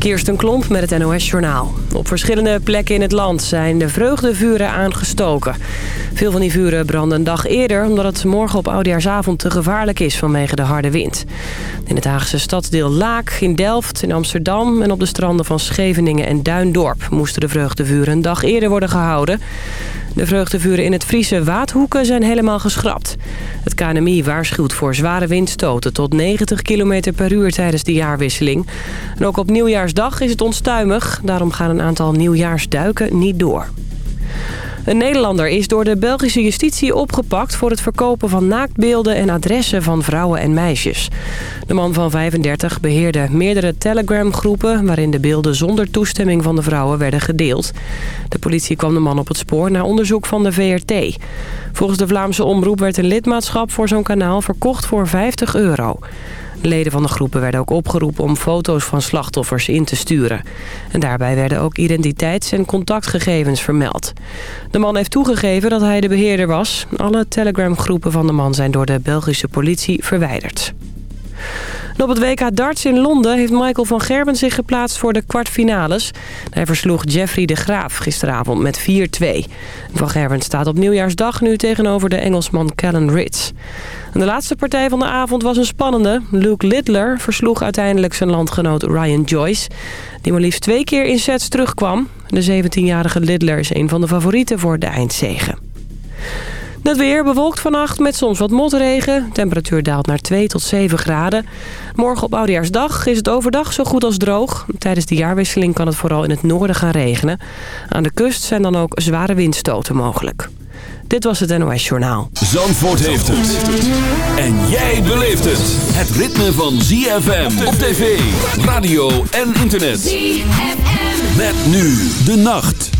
Kirsten Klomp met het NOS-journaal. Op verschillende plekken in het land zijn de vreugdevuren aangestoken. Veel van die vuren branden een dag eerder... omdat het morgen op Oudejaarsavond te gevaarlijk is vanwege de harde wind. In het Haagse stadsdeel Laak, in Delft, in Amsterdam... en op de stranden van Scheveningen en Duindorp... moesten de vreugdevuren een dag eerder worden gehouden. De vreugdevuren in het Friese Waadhoeken zijn helemaal geschrapt. Het KNMI waarschuwt voor zware windstoten tot 90 km per uur tijdens de jaarwisseling. En ook op Nieuwjaarsdag is het onstuimig. Daarom gaan een aantal nieuwjaarsduiken niet door. Een Nederlander is door de Belgische justitie opgepakt... voor het verkopen van naaktbeelden en adressen van vrouwen en meisjes. De man van 35 beheerde meerdere Telegram-groepen... waarin de beelden zonder toestemming van de vrouwen werden gedeeld. De politie kwam de man op het spoor na onderzoek van de VRT. Volgens de Vlaamse omroep werd een lidmaatschap voor zo'n kanaal verkocht voor 50 euro. Leden van de groepen werden ook opgeroepen om foto's van slachtoffers in te sturen. En daarbij werden ook identiteits- en contactgegevens vermeld. De man heeft toegegeven dat hij de beheerder was. Alle Telegram-groepen van de man zijn door de Belgische politie verwijderd op het WK darts in Londen heeft Michael van Gerben zich geplaatst voor de kwartfinales. Hij versloeg Jeffrey de Graaf gisteravond met 4-2. Van Gerben staat op nieuwjaarsdag nu tegenover de Engelsman Callum Ritz. de laatste partij van de avond was een spannende. Luke Littler versloeg uiteindelijk zijn landgenoot Ryan Joyce... die maar liefst twee keer in sets terugkwam. De 17-jarige Littler is een van de favorieten voor de eindzegen. Het weer bewolkt vannacht met soms wat motregen. Temperatuur daalt naar 2 tot 7 graden. Morgen op Oudejaarsdag is het overdag zo goed als droog. Tijdens de jaarwisseling kan het vooral in het noorden gaan regenen. Aan de kust zijn dan ook zware windstoten mogelijk. Dit was het NOS Journaal. Zandvoort heeft het. En jij beleeft het. Het ritme van ZFM op tv, radio en internet. ZFM. Met nu de nacht.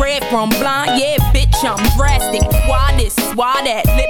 Red from blind, yeah, bitch, I'm drastic. Why this? Why that? Lip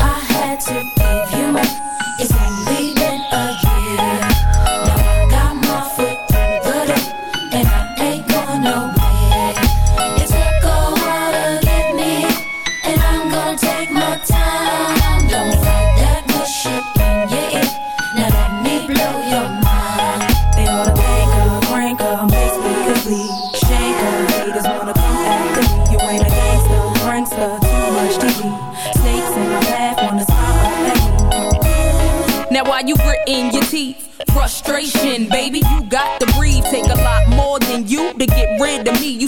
I had to give you my. It's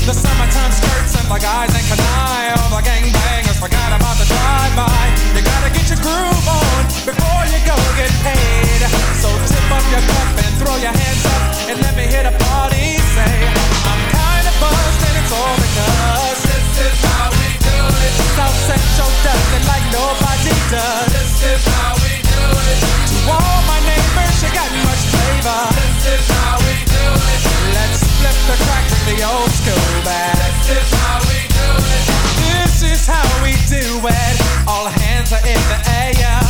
The summertime skirts and the guys ain't canine. All the gangbangers forgot about the drive-by. You gotta get your groove on before you go get paid. So tip up your cup and throw your hands up and let me hear the party say, I'm kinda buzzed and it's all because this is how we do it. South Central does it like nobody does. This is how we do it. To all my neighbors, you got much flavor. This is Let's flip the crack from the old school back. This is how we do it. This is how we do it. All hands are in the air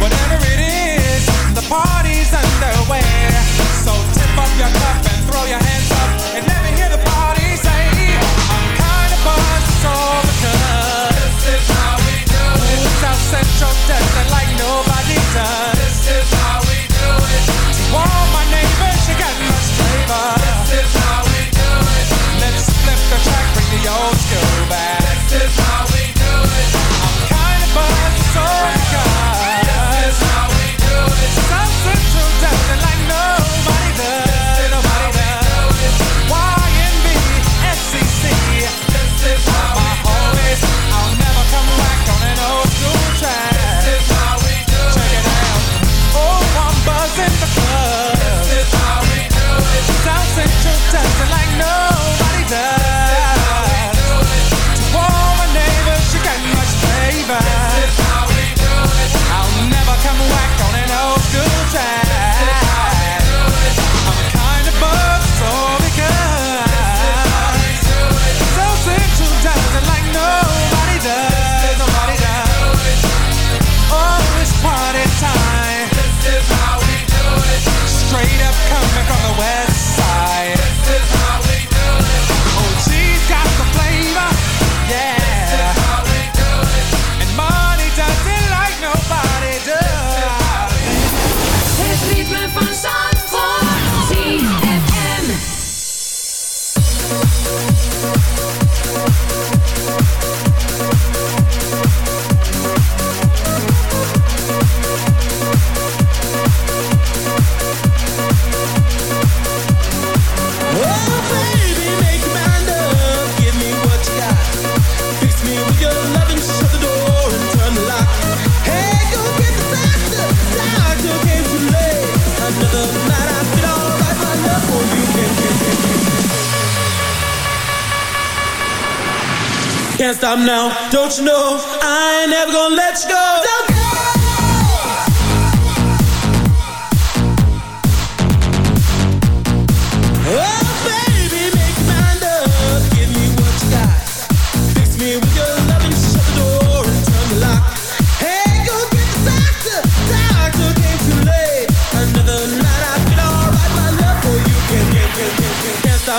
Whatever it is, the party's underway. So tip up your cup and throw your hands up and let me hear the party say, I'm kinda buzzed, it's all because this is how we do it. South Central does it like nobody does. This is how we do it. All my neighbors, you got much flavor. This is how we do it. Let's flip the track, bring the old school back.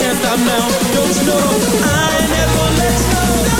Can't stop now, don't you know I never let go.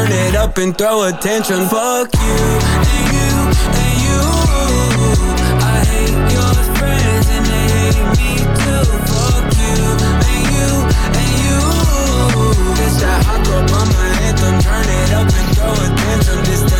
Turn it up and throw attention. Fuck you and you and you. I hate your friends and they hate me too. Fuck you and you and you. This that hot girl bummer anthem. Turn it up and throw attention. This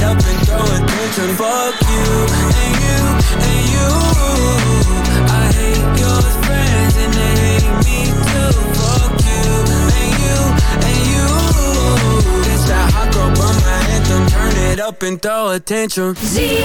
It up and throw attention. Fuck you and you and you. I hate your friends and they hate me too. Fuck you and you and you. This that hot girl bummer anthem. Turn it up and throw attention. Baby,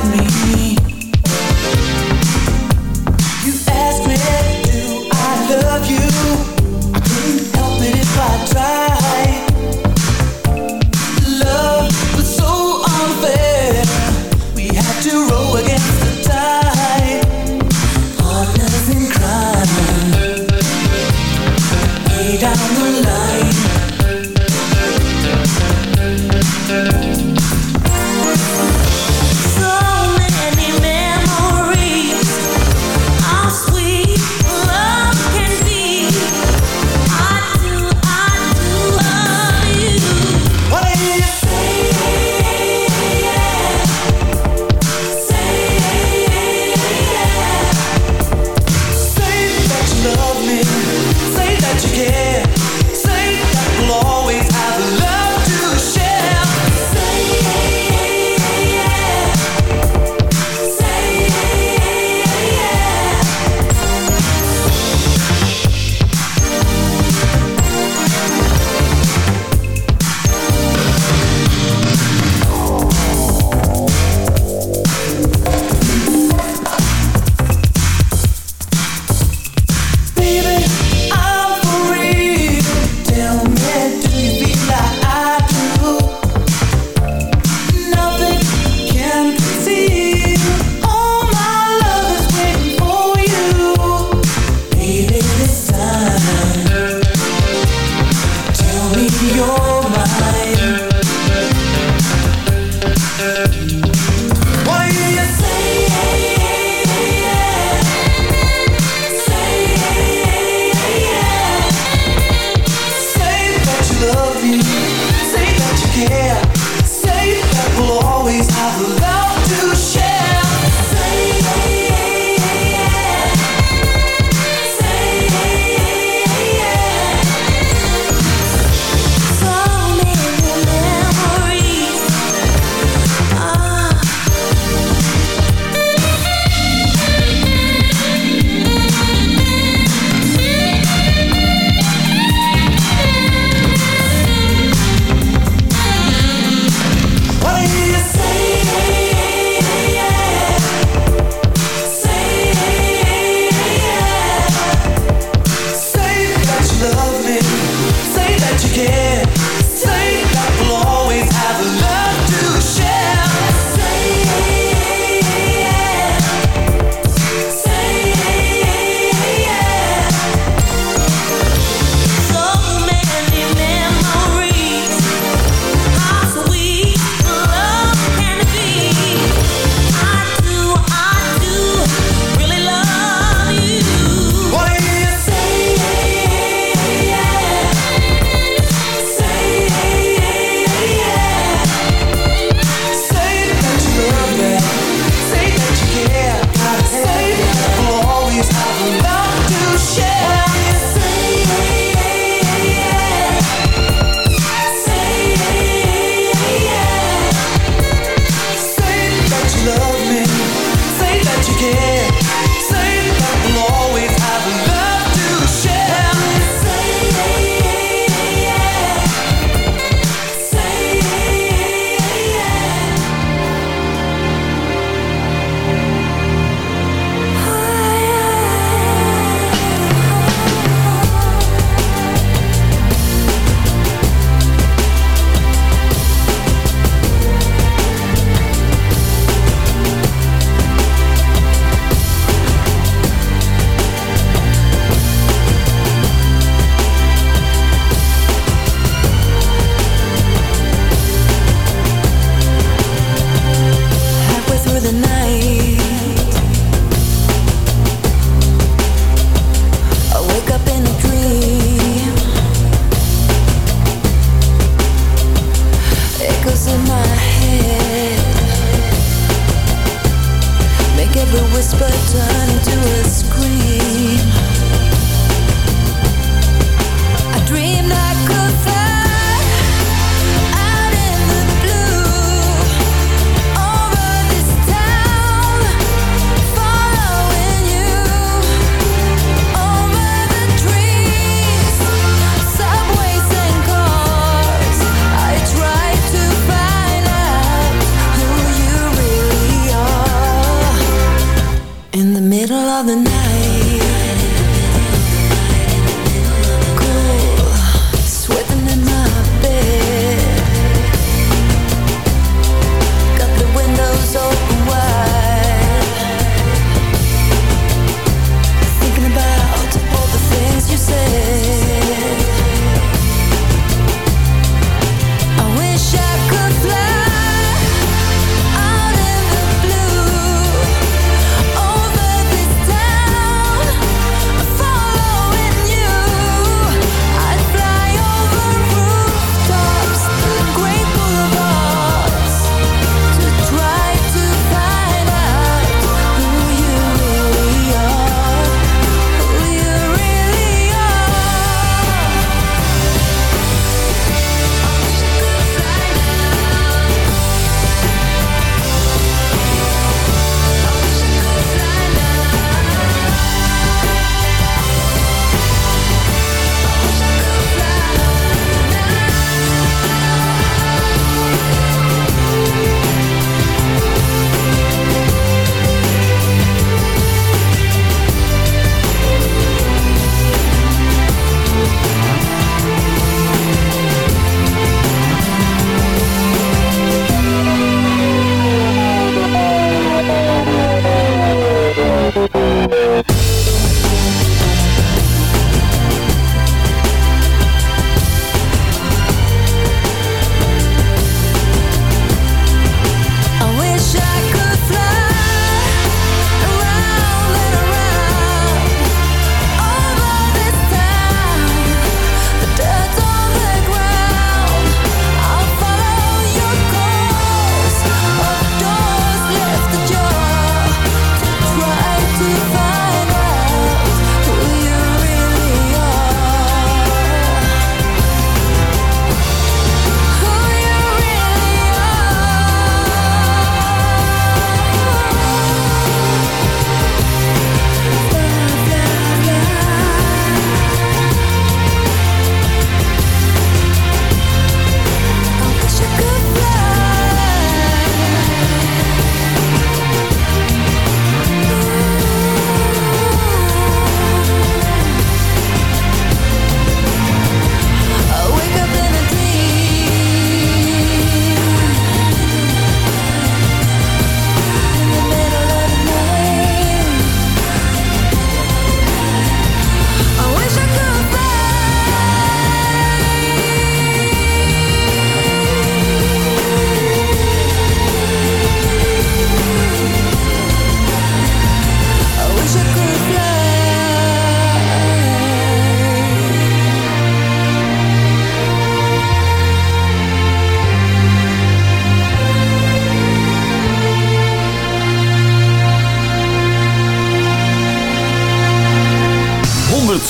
love you.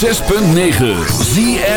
106.9 Zie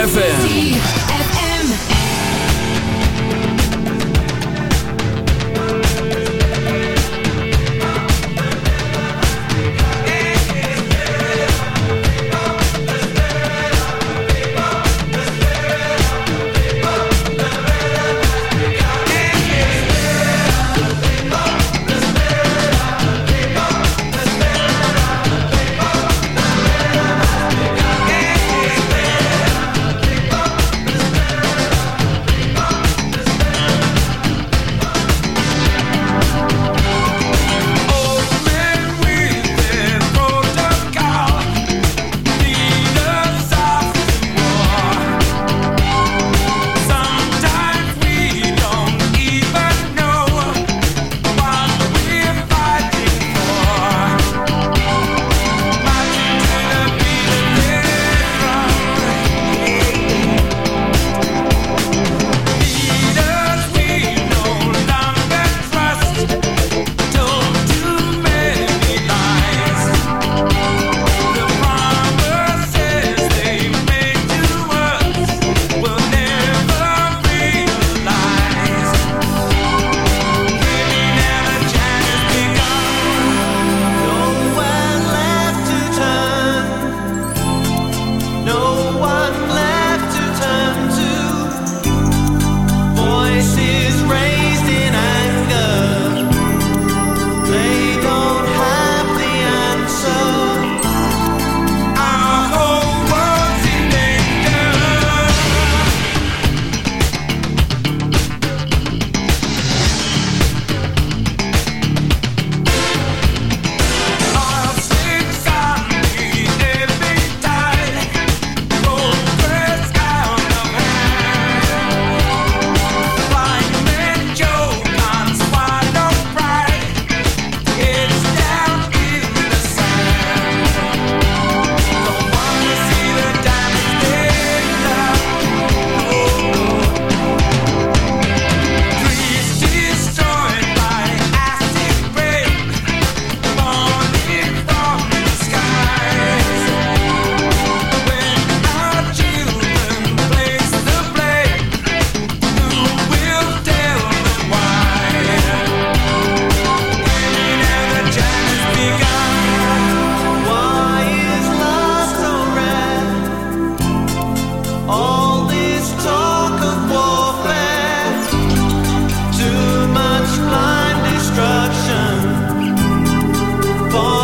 follow